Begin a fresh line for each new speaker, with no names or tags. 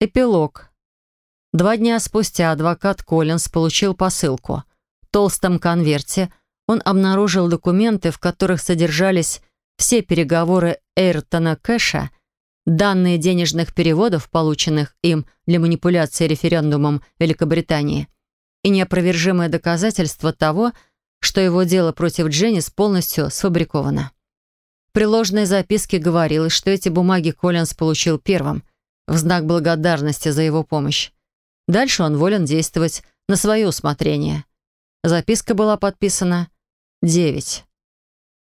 Эпилог. Два дня спустя адвокат Коллинз получил посылку. В толстом конверте он обнаружил документы, в которых содержались все переговоры Эйртона Кэша, данные денежных переводов, полученных им для манипуляции референдумом Великобритании, и неопровержимое доказательство того, что его дело против Дженнис полностью сфабриковано. В приложенной записке говорилось, что эти бумаги Коллинз получил первым, в знак благодарности за его помощь. Дальше он волен действовать на свое усмотрение. Записка была подписана «Девять».